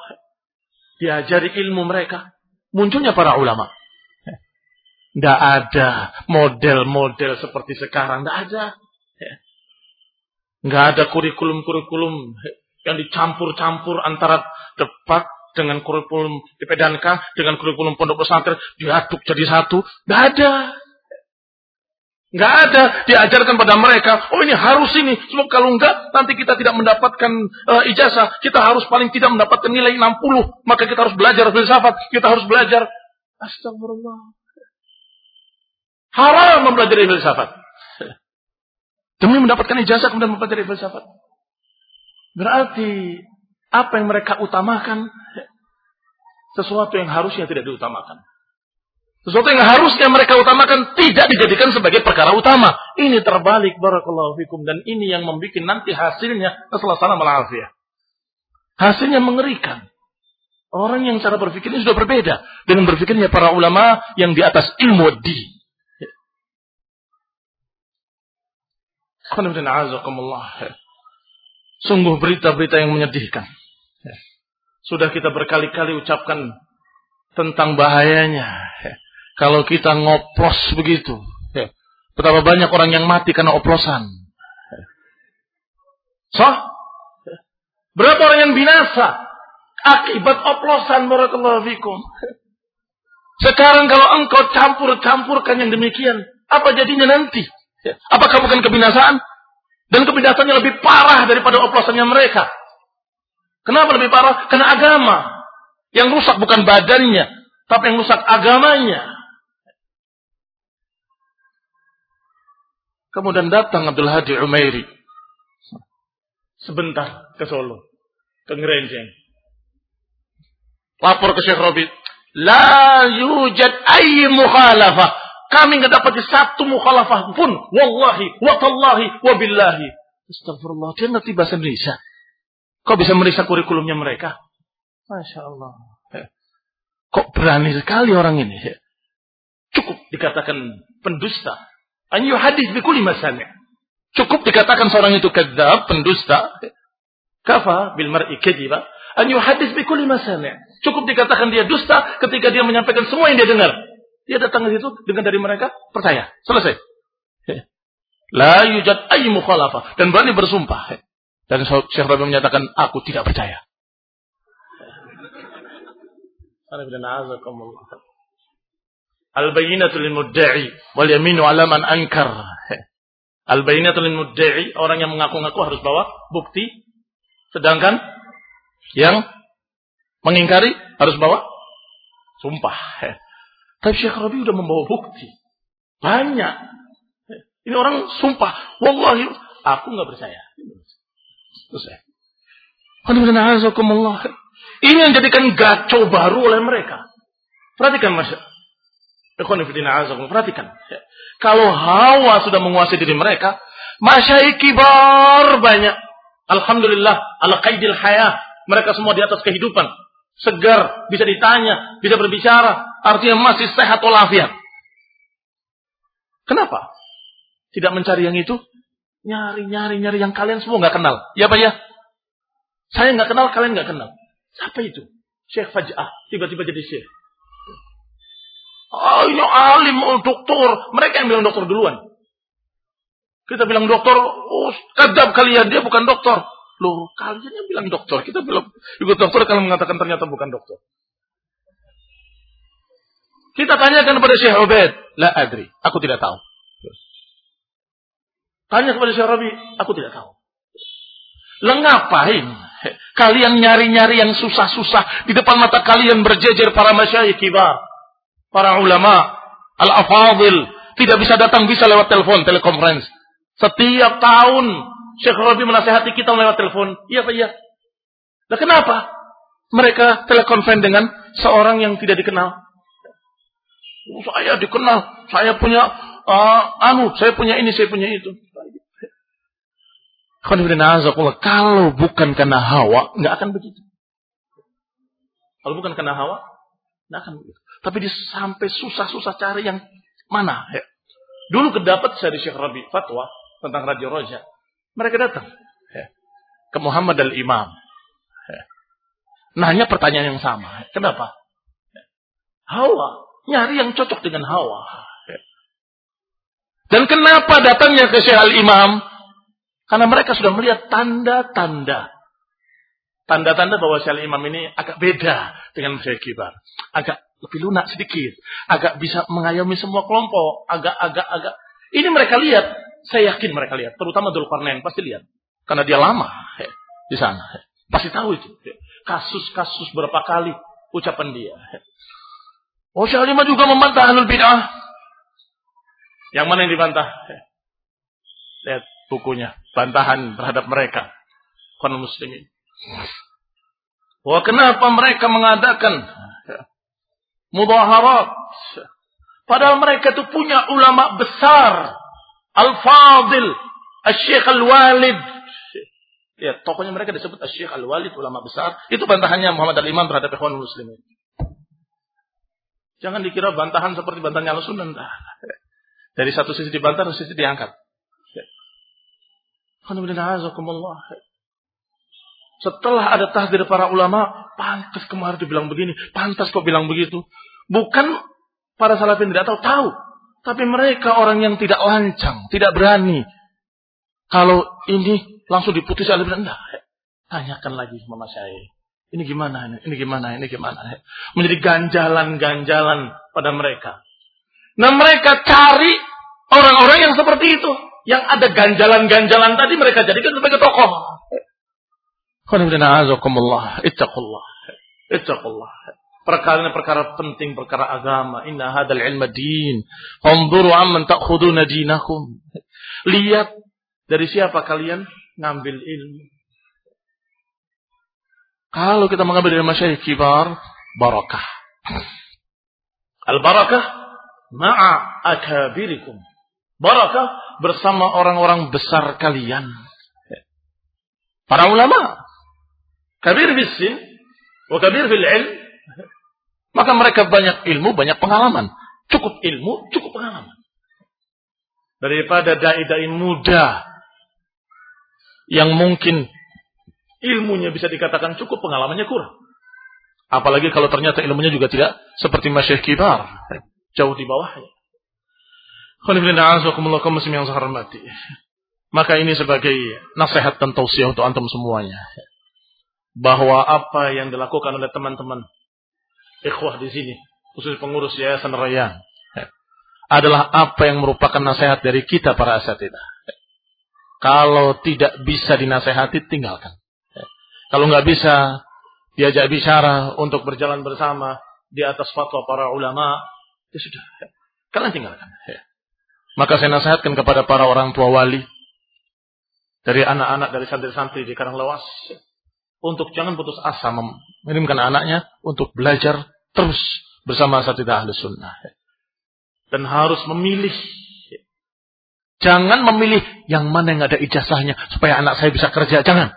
diajari ilmu mereka. Munculnya para ulama. Tidak ada model-model seperti sekarang. Tidak ada. Nggak ada kurikulum-kurikulum yang dicampur-campur antara debat dengan kurikulum di PDNK, dengan kurikulum pondok pesantren, diaduk jadi satu. Nggak ada. Nggak ada diajarkan pada mereka, oh ini harus ini. Sebab kalau enggak, nanti kita tidak mendapatkan uh, ijazah. Kita harus paling tidak mendapatkan nilai 60. Maka kita harus belajar filsafat. Kita harus belajar. Astagfirullah. Haram mempelajari filsafat. Demi mendapatkan ijazah kemudian mempelajari filsafat. Berarti apa yang mereka utamakan sesuatu yang harusnya tidak diutamakan. Sesuatu yang harusnya mereka utamakan tidak dijadikan sebagai perkara utama. Ini terbalik barakallahu fikum dan ini yang membuat nanti hasilnya keselesaan malafiah. Hasilnya mengerikan. Orang yang cara berpikirnya sudah berbeda dengan berpikirnya para ulama yang di atas ilmu di. Sungguh berita-berita yang menyedihkan. Sudah kita berkali-kali ucapkan tentang bahayanya. Kalau kita ngoplos begitu. Betapa banyak orang yang mati karena oplosan. So, berapa orang yang binasa akibat oplosan barakallahu fikum. Sekarang kalau engkau campur-campurkan yang demikian, apa jadinya nanti? Apakah bukan kebinasaan? Dan kebinasaannya lebih parah daripada oplosannya mereka. Kenapa lebih parah? Karena agama. Yang rusak bukan badannya, tapi yang rusak agamanya. Kemudian datang Abdul Hadi Umairi. Sebentar ke Solo. Ke Ngerenjeng. Lapor ke Syekh Robi. La yujad ayy mukhalafah. Kami nggak dapat satu mukhalafah pun. Wallahi, wa tallahi, wa billahi. Astagfirullah. Dia ngerti bahasa Indonesia. Kok bisa meriksa kurikulumnya mereka? Masya Allah. Kok berani sekali orang ini? Cukup dikatakan pendusta. Anyu hadis bikuli masalnya. Cukup dikatakan seorang itu kedap, pendusta. Kafa bil mar'i kadiba an yuhaddits bi kulli masami'. Cukup dikatakan dia dusta ketika dia menyampaikan semua yang dia dengar. Dia datang ke situ dengan dari mereka, percaya. Selesai. La yujad ay mukhalafah dan berani bersumpah. Dan Syekh Rabi menyatakan aku tidak percaya. Al-bayyinatu lil mudda'i wal yaminu 'ala man ankar. Al-bayyinatu lil mudda'i orang yang mengaku-ngaku harus bawa bukti sedangkan yang mengingkari harus bawa sumpah. Tapi Syekh Rabi sudah membawa bukti. Banyak. Ini orang sumpah. Wallahi, aku nggak percaya. Selesai. Ini yang jadikan gaco baru oleh mereka. Perhatikan Mas. Perhatikan. Kalau hawa sudah menguasai diri mereka, masyaih kibar banyak. Alhamdulillah, ala qaidil hayah. Mereka semua di atas kehidupan. Segar, bisa ditanya, bisa berbicara. Artinya masih sehat walafiat. Kenapa? Tidak mencari yang itu? Nyari, nyari, nyari yang kalian semua nggak kenal. Ya Pak ya? Saya nggak kenal, kalian nggak kenal. Siapa itu? Syekh Faj'ah. Tiba-tiba jadi syekh. Oh, ini alim, oh, doktor. Mereka yang bilang dokter duluan. Kita bilang dokter, oh, kadab kalian, dia bukan dokter. Loh, kalian yang bilang dokter. Kita bilang ikut dokter kalau mengatakan ternyata bukan dokter. Kita tanyakan kepada Syekh Ubaid. La adri. Aku tidak tahu. Tanya kepada Syekh Rabi. Aku tidak tahu. Lengapain? Kalian nyari-nyari yang susah-susah. Di depan mata kalian berjejer para masyayikh kibar para ulama, al-afadil, tidak bisa datang bisa lewat telepon, telekonferensi. Setiap tahun Syekh Rabi menasehati kita lewat telepon. Iya Pak, iya. Nah kenapa? Mereka telekonferensi dengan seorang yang tidak dikenal. Oh, saya dikenal, saya punya uh, anu, saya punya ini, saya punya itu. Kalau bukan karena hawa, nggak akan begitu. Kalau bukan karena hawa, nggak akan begitu. Tapi dia sampai susah-susah cari yang mana. Ya. Dulu kedapat dari Syekh Rabi fatwa tentang Radio Roja. Mereka datang ya, ke Muhammad al-Imam. Ya. Nanya pertanyaan yang sama. Kenapa? Ya. Hawa. Nyari yang cocok dengan hawa. Ya. Dan kenapa datangnya ke Syekh al-Imam? Karena mereka sudah melihat tanda-tanda. Tanda-tanda bahwa Syekh al-Imam ini agak beda dengan Syekh Kibar. Agak lebih lunak sedikit, agak bisa mengayomi semua kelompok, agak-agak agak. Ini mereka lihat, saya yakin mereka lihat, terutama Dzulkarnain pasti lihat, karena dia lama he, di sana, he. pasti tahu itu. Kasus-kasus berapa kali ucapan dia. He. Oh Syalima juga membantah ahlul bid'ah. Yang mana yang dibantah? Lihat bukunya, bantahan terhadap mereka. Kon muslimin. Wah kenapa mereka mengadakan mudaharat. Padahal mereka itu punya ulama besar. Al-Fadil, Al-Syekh Al-Walid. Ya, tokohnya mereka disebut Al-Syekh Al-Walid, ulama besar. Itu bantahannya Muhammad Al-Imam terhadap ikhwan muslimin. Jangan dikira bantahan seperti bantahannya Al-Sunnah. Dari satu sisi dibantah, dari sisi diangkat. Setelah ada tahdir para ulama, pantas kemarin dibilang begini, pantas kok bilang begitu. Bukan para salafin tidak tahu, tahu. Tapi mereka orang yang tidak lancang, tidak berani. Kalau ini langsung diputus oleh enggak. Tanyakan lagi sama saya. Ini gimana ini? Ini gimana? Ini gimana? Menjadi ganjalan-ganjalan pada mereka. Nah mereka cari orang-orang yang seperti itu. Yang ada ganjalan-ganjalan tadi mereka jadikan sebagai tokoh. Ittaqullah. Ittaqullah. Perkara-perkara penting, perkara agama. Inna hadal ilma din. Unzuru amman ta'khuduna dinakum. Lihat dari siapa kalian ngambil ilmu. Kalau kita mengambil dari masyayikh kibar, barakah. Al-barakah ma'a akabirikum. Barakah bersama orang-orang besar kalian. Para ulama kabir bisin, wa kabir fil ilm, maka mereka banyak ilmu, banyak pengalaman. Cukup ilmu, cukup pengalaman. Daripada dai-dai muda yang mungkin Ilmunya bisa dikatakan cukup, pengalamannya kurang. Apalagi kalau ternyata ilmunya juga tidak seperti masyayikh kibar. Jauh di bawahnya. Yang hormati. Maka ini sebagai nasihat dan tausiah untuk antum semuanya. Bahwa apa yang dilakukan oleh teman-teman ikhwah di sini, khusus pengurus Yayasan Raya, adalah apa yang merupakan nasihat dari kita para asatidah. Kalau tidak bisa dinasehati, tinggalkan. Kalau nggak bisa, diajak bicara untuk berjalan bersama di atas fatwa para ulama, ya sudah. Kalian tinggalkan. Ya. Maka saya nasihatkan kepada para orang tua wali, dari anak-anak, dari santri-santri di Karang Lewas, untuk jangan putus asa mengirimkan anaknya untuk belajar terus bersama satidah ahli sunnah. Dan harus memilih. Jangan memilih yang mana yang ada ijazahnya supaya anak saya bisa kerja. Jangan.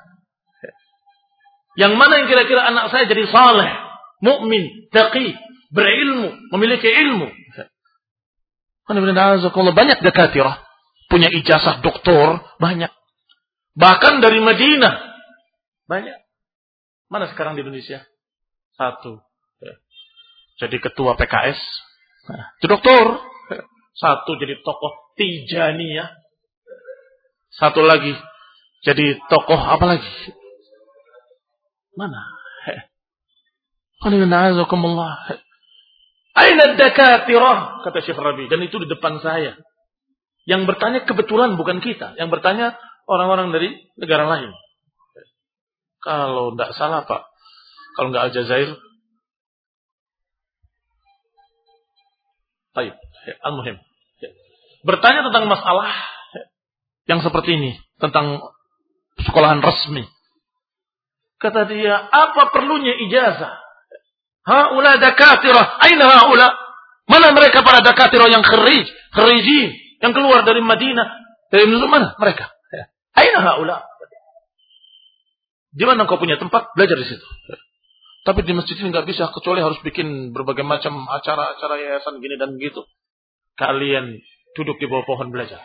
Yang mana yang kira-kira anak saya jadi saleh, mukmin, taqi, berilmu, memiliki ilmu. Banyak dekatirah. Punya ijazah doktor, banyak. Bahkan dari Madinah. Banyak. Mana sekarang di Indonesia? Satu. Jadi ketua PKS. jadi doktor. Satu jadi tokoh Tijaniyah. Satu lagi jadi tokoh apa lagi? Mana? Aina dakatirah kata Syekh Rabi dan itu di depan saya. Yang bertanya kebetulan bukan kita, yang bertanya orang-orang dari negara lain. Kalau tidak salah Pak, kalau nggak Aljazair, Baik, al-muhim. Bertanya tentang masalah yang seperti ini, tentang sekolahan resmi. Kata dia, apa perlunya ijazah? Haula dakatirah. Aina haula? Mana mereka para dakatirah yang kharij, kharijin, yang keluar dari Madinah? Dari mana mereka? Aina haula? Di mana kau punya tempat? Belajar di situ. Tapi di masjid ini nggak bisa kecuali harus bikin berbagai macam acara-acara yayasan gini dan begitu. Kalian duduk di bawah pohon belajar.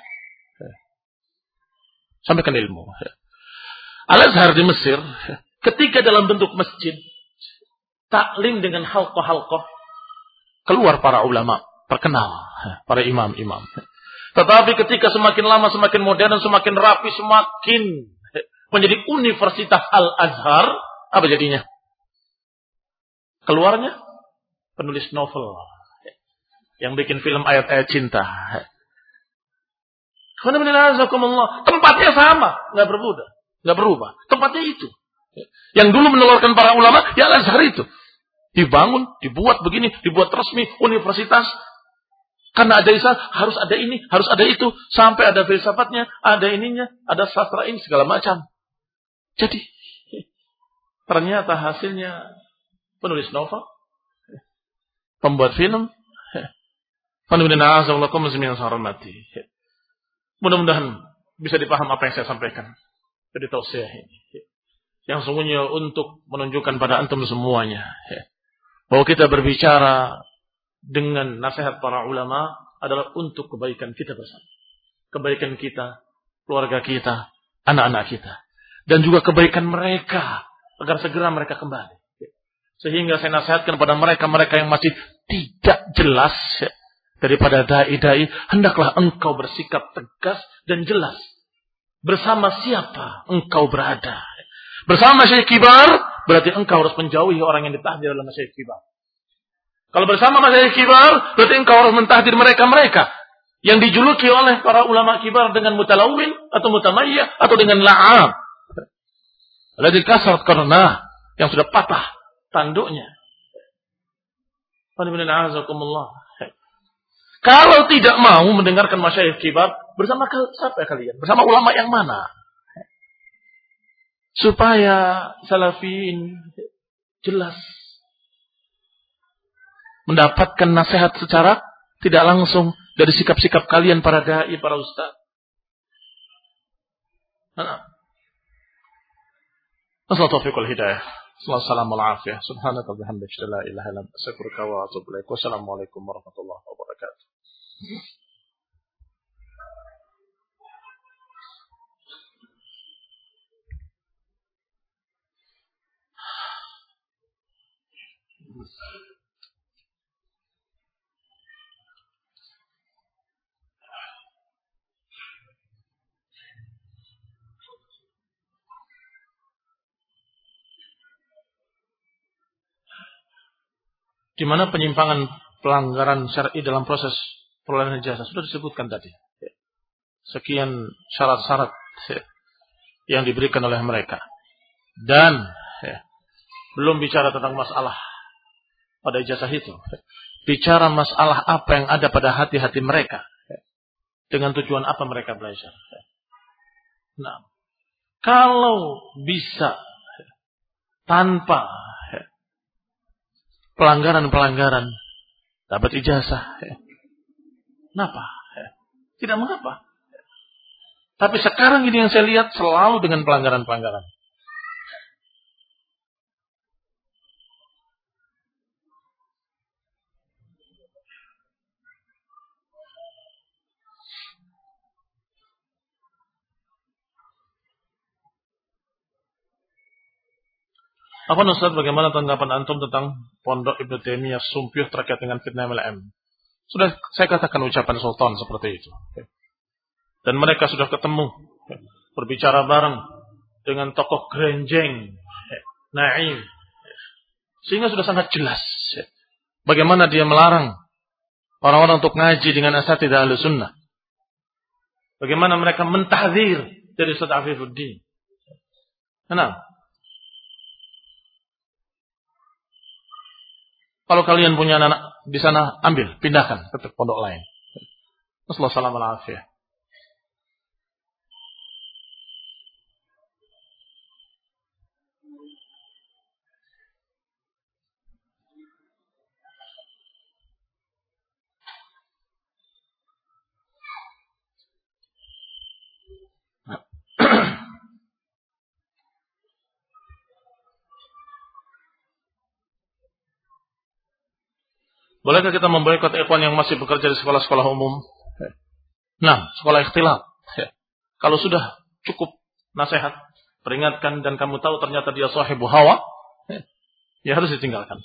Sampaikan ilmu. Al-Azhar di Mesir Ketika dalam bentuk masjid, taklim dengan halqah-halqah, keluar para ulama terkenal, para imam-imam. Tetapi ketika semakin lama semakin modern, semakin rapi, semakin menjadi Universitas Al-Azhar, apa jadinya? Keluarnya penulis novel yang bikin film ayat-ayat cinta. Tempatnya sama, nggak berubah, nggak berubah. Tempatnya itu. Yang dulu menelurkan para ulama, ya Al-Azhar itu. Dibangun, dibuat begini, dibuat resmi, universitas. Karena ada isa, harus ada ini, harus ada itu. Sampai ada filsafatnya, ada ininya, ada sastra ini, segala macam. Jadi, ternyata hasilnya penulis novel, pembuat film, Mudah-mudahan bisa dipaham apa yang saya sampaikan. Jadi tausiah ini yang sungguhnya untuk menunjukkan pada antum semuanya ya, bahwa kita berbicara dengan nasihat para ulama adalah untuk kebaikan kita bersama. Kebaikan kita, keluarga kita, anak-anak kita. Dan juga kebaikan mereka agar segera mereka kembali. Sehingga saya nasihatkan kepada mereka-mereka yang masih tidak jelas ya, daripada dai-dai, hendaklah engkau bersikap tegas dan jelas. Bersama siapa engkau berada. Bersama Syekh Kibar, berarti engkau harus menjauhi orang yang ditahdir dalam Syekh Kibar. Kalau bersama Syekh Kibar, berarti engkau harus mentahdir mereka-mereka yang dijuluki oleh para ulama kibar dengan mutalawin atau mutamayyah atau dengan la'ab. Lagi kasar karena yang sudah patah tanduknya. Kalau tidak mau mendengarkan masyayikh kibar, bersama siapa kalian? Bersama ulama yang mana? Supaya salafin jelas mendapatkan nasihat secara tidak langsung dari sikap-sikap kalian para dai, para ustaz. Assalamualaikum hidayah. Assalamualaikum warahmatullahi. Wassalamualaikum warahmatullahi wabarakatuh. Di mana penyimpangan pelanggaran syar'i dalam proses perolehan ijazah sudah disebutkan tadi. Sekian syarat-syarat yang diberikan oleh mereka. Dan ya, belum bicara tentang masalah pada ijazah itu. Bicara masalah apa yang ada pada hati-hati mereka. Dengan tujuan apa mereka belajar. Nah, kalau bisa tanpa pelanggaran-pelanggaran dapat ijazah. Kenapa? Tidak mengapa. Tapi sekarang ini yang saya lihat selalu dengan pelanggaran-pelanggaran. Apa Ustaz bagaimana tanggapan antum tentang pondok Ibnu Taimiyah Sumpih terkait dengan fitnah MLM? Sudah saya katakan ucapan sultan seperti itu. Dan mereka sudah ketemu berbicara bareng dengan tokoh Grenjeng Naim. Sehingga sudah sangat jelas bagaimana dia melarang orang-orang untuk ngaji dengan asatidah sunnah. Bagaimana mereka mentahdir dari Ustaz Afifuddin. Kenapa? Kalau kalian punya anak di sana, ambil, pindahkan ke pondok lain. Wassalamualaikum Bolehkah kita memboikot ikhwan yang masih bekerja di sekolah-sekolah umum? Nah, sekolah ikhtilaf. Kalau sudah cukup nasihat, peringatkan dan kamu tahu ternyata dia sahibu hawa, ya harus ditinggalkan.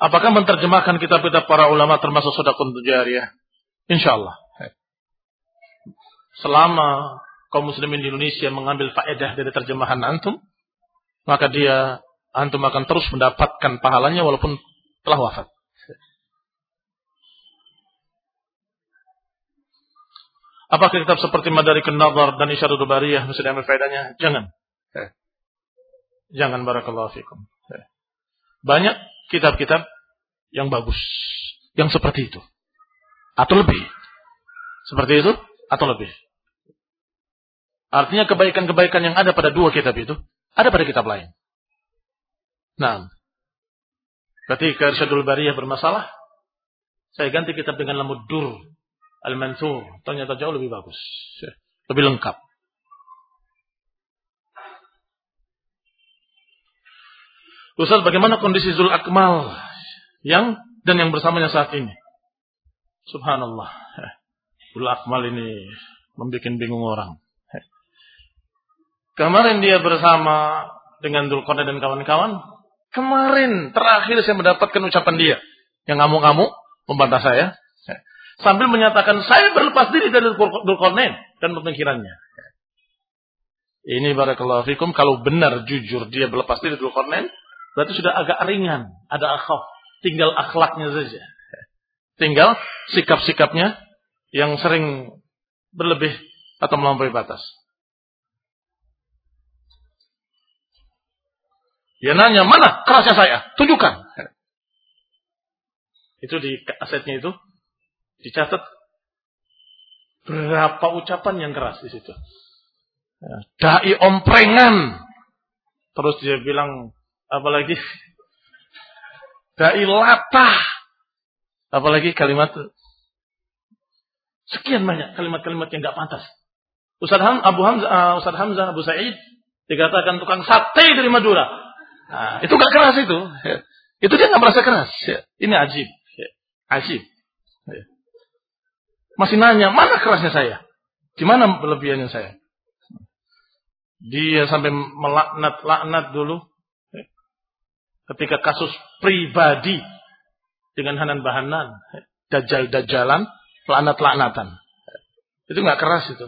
Apakah menerjemahkan kitab-kitab para ulama termasuk jariyah? Insya Allah selama kaum muslimin di Indonesia mengambil faedah dari terjemahan antum, maka dia antum akan terus mendapatkan pahalanya walaupun telah wafat. Apakah kitab seperti Madarik Nazar dan Isyarul Bariyah bisa diambil faedahnya? Jangan. Jangan barakallahu fikum. Banyak kitab-kitab yang bagus, yang seperti itu. Atau lebih. Seperti itu atau lebih. Artinya kebaikan-kebaikan yang ada pada dua kitab itu, ada pada kitab lain. Nah, ketika Irsyadul Bariyah bermasalah, saya ganti kitab dengan Lamudur Al-Mansur. Ternyata jauh lebih bagus. Lebih lengkap. Ustaz, bagaimana kondisi Zul Akmal yang dan yang bersamanya saat ini? Subhanallah. Zul Akmal ini membuat bingung orang. Kemarin dia bersama dengan Dulkorne dan kawan-kawan. Kemarin terakhir saya mendapatkan ucapan dia. Yang ngamuk-ngamuk membantah saya. Sambil menyatakan saya berlepas diri dari Dulkorne dan pemikirannya. Ini barakallahu fikum. Kalau benar jujur dia berlepas diri dari. Berarti sudah agak ringan. Ada akhaf. Tinggal akhlaknya saja. Tinggal sikap-sikapnya yang sering berlebih atau melampaui batas. Dia nanya, mana kerasnya saya? Tunjukkan. Itu di asetnya itu dicatat berapa ucapan yang keras di situ. Ya, dai omprengan. Terus dia bilang apalagi dai latah. Apalagi kalimat sekian banyak kalimat-kalimat yang nggak pantas. Ustaz Ham, Abu Hamzah, uh, Ustaz Hamzah Abu Sa'id dikatakan tukang sate dari Madura. Nah, itu gak keras itu. Itu dia gak merasa keras. Ini ajib. Ajib. Masih nanya, mana kerasnya saya? Gimana kelebihannya saya? Dia sampai melaknat-laknat dulu. Ketika kasus pribadi dengan Hanan Bahanan. Dajjal-dajjalan, laknat-laknatan. Itu nggak keras itu.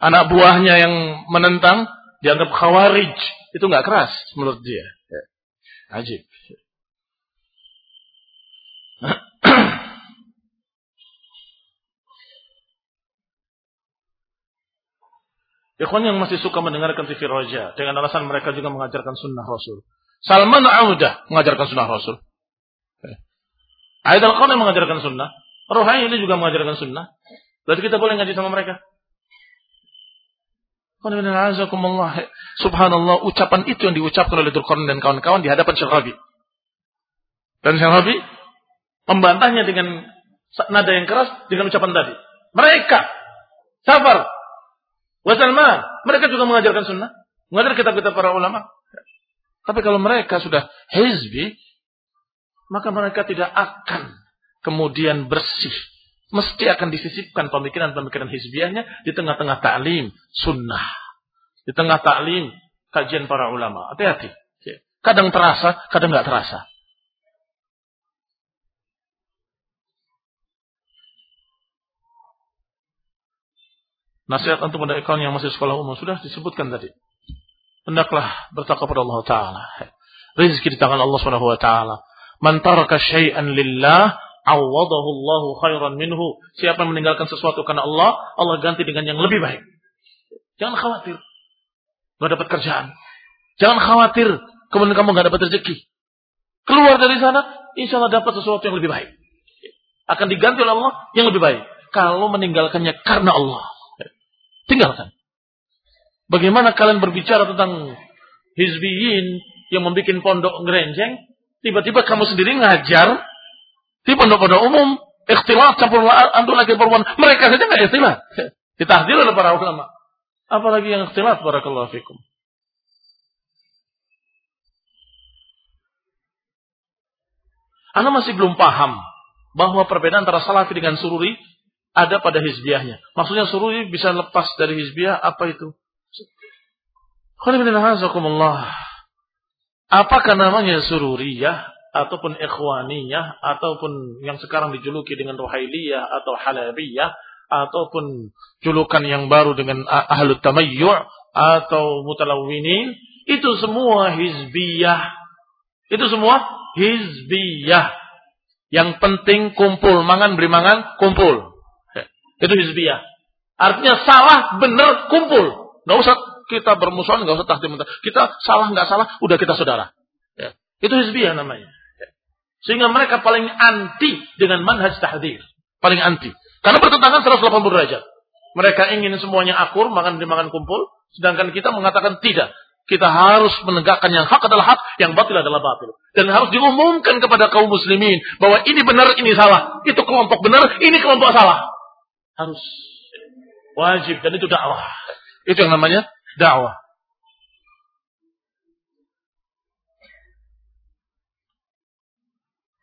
Anak buahnya yang menentang dianggap khawarij. Itu nggak keras menurut dia. Ajib. Ikhwan yang masih suka mendengarkan TV Roja dengan alasan mereka juga mengajarkan sunnah Rasul. Salman Audah mengajarkan sunnah Rasul. Aid al yang mengajarkan sunnah. Rohai ini juga mengajarkan sunnah. Berarti kita boleh ngaji sama mereka. Subhanallah, ucapan itu yang diucapkan oleh Dzulqarnain dan kawan-kawan di hadapan Syekh Dan Syekh membantahnya dengan nada yang keras dengan ucapan tadi. Mereka, Safar, Wasalman, mereka juga mengajarkan sunnah. Mengajar kitab-kitab para ulama. Tapi kalau mereka sudah hizbi, maka mereka tidak akan kemudian bersih. Mesti akan disisipkan pemikiran-pemikiran hizbiyahnya di tengah-tengah taklim sunnah. Di tengah taklim kajian para ulama. Hati-hati. Kadang terasa, kadang nggak terasa. Nasihat untuk ikhwan yang masih sekolah umum sudah disebutkan tadi. Hendaklah bertakwa pada Allah Taala. Rizki di tangan Allah Subhanahu Wa Taala. Man taraka syai'an lillah awadahu Allah khairan minhu. Siapa yang meninggalkan sesuatu karena Allah, Allah ganti dengan yang lebih baik. Jangan khawatir. Gak dapat kerjaan. Jangan khawatir. Kemudian kamu gak dapat rezeki. Keluar dari sana, insya Allah dapat sesuatu yang lebih baik. Akan diganti oleh Allah yang lebih baik. Kalau meninggalkannya karena Allah. Tinggalkan. Bagaimana kalian berbicara tentang hizbiyin yang membuat pondok ngerenjeng, tiba-tiba kamu sendiri ngajar di pondok-pondok umum, ikhtilat campur antum lagi perempuan, mereka saja nggak ikhtilat. Ditahdir oleh para ulama. Apalagi yang ikhtilat barakallahu fikum. Anda masih belum paham bahwa perbedaan antara salafi dengan sururi ada pada hizbiyahnya. Maksudnya sururi bisa lepas dari hizbiyah apa itu? Apakah namanya sururiyah ataupun ikhwaniyah ataupun yang sekarang dijuluki dengan ruhailiyah atau halabiyah ataupun julukan yang baru dengan ahlu tamayyu' atau mutalawwinin itu semua hizbiyah. Itu semua hizbiyah. Yang penting kumpul, mangan beri mangan, kumpul. Itu hizbiyah. Artinya salah, benar, kumpul. Nggak usah kita bermusuhan, nggak usah tahdim. Kita salah, nggak salah, udah kita saudara. Ya. Itu hizbiyah namanya. Sehingga mereka paling anti dengan manhaj tahdir. Paling anti. Karena bertentangan 180 derajat. Mereka ingin semuanya akur, makan dimakan kumpul. Sedangkan kita mengatakan tidak. Kita harus menegakkan yang hak adalah hak, yang batil adalah batil. Dan harus diumumkan kepada kaum muslimin bahwa ini benar, ini salah. Itu kelompok benar, ini kelompok salah. Harus wajib dan itu dakwah. Itu yang namanya dakwah.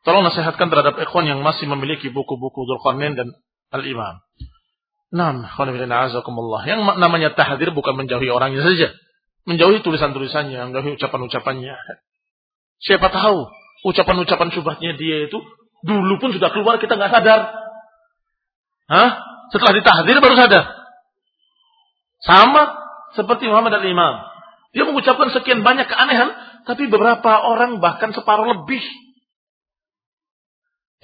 Tolong nasihatkan terhadap ikhwan yang masih memiliki buku-buku Dzulqarnain dan Al-Imam. Nam, Yang namanya tahdir bukan menjauhi orangnya saja. Menjauhi tulisan-tulisannya, menjauhi ucapan-ucapannya. Siapa tahu ucapan-ucapan syubhatnya dia itu dulu pun sudah keluar kita nggak sadar. Hah? Setelah ditahdir baru sadar. Sama seperti Muhammad al-Imam. Dia mengucapkan sekian banyak keanehan, tapi beberapa orang bahkan separuh lebih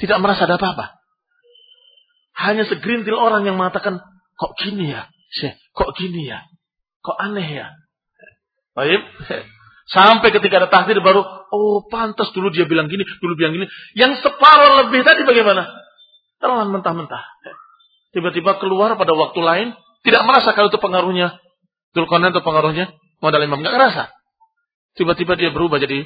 tidak merasa ada apa-apa. Hanya segerintil orang yang mengatakan, kok gini ya? Kok gini ya? Kok aneh ya? Baik. Sampai ketika ada tahdir baru, oh pantas dulu dia bilang gini, dulu bilang gini. Yang separuh lebih tadi bagaimana? Terlalu mentah-mentah tiba-tiba keluar pada waktu lain, tidak merasa kalau itu pengaruhnya Zulkarnain itu pengaruhnya modal imam nggak merasa. Tiba-tiba dia berubah jadi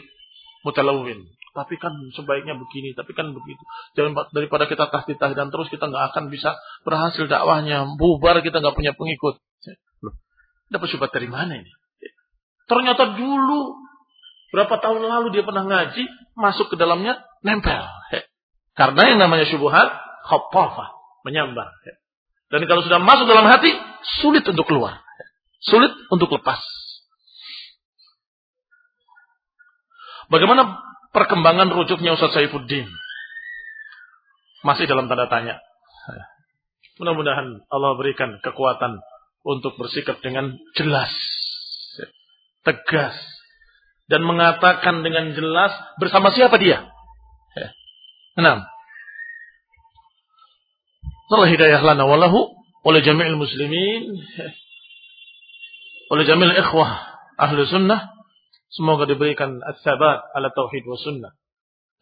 mutalawin. Tapi kan sebaiknya begini, tapi kan begitu. Jangan daripada kita tahtih dan terus kita nggak akan bisa berhasil dakwahnya, bubar kita nggak punya pengikut. Loh, dapat syubhat dari mana ini? Ternyata dulu berapa tahun lalu dia pernah ngaji, masuk ke dalamnya nempel. Karena yang namanya syubhat khaffafah menyambar. Dan kalau sudah masuk dalam hati, sulit untuk keluar. Sulit untuk lepas. Bagaimana perkembangan rujuknya Ustaz Saifuddin? Masih dalam tanda tanya. Mudah-mudahan Allah berikan kekuatan untuk bersikap dengan jelas, tegas, dan mengatakan dengan jelas bersama siapa dia. Enam. Allah hidayah lana walahu oleh jami'il muslimin oleh jami'il ikhwah ahlu sunnah semoga diberikan as-sabat ala tauhid wa sunnah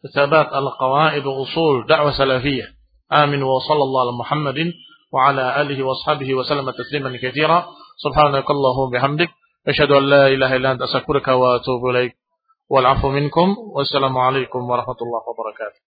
as-sabat ala qawaid wa usul da'wah salafiyah amin wa sallallahu ala muhammadin wa ala alihi wa ashabihi wa sallama tasliman katsira subhanakallahumma bihamdik asyhadu an la ilaha illa anta astaghfiruka wa atubu ilaik wal afu minkum wassalamu alaikum warahmatullahi wabarakatuh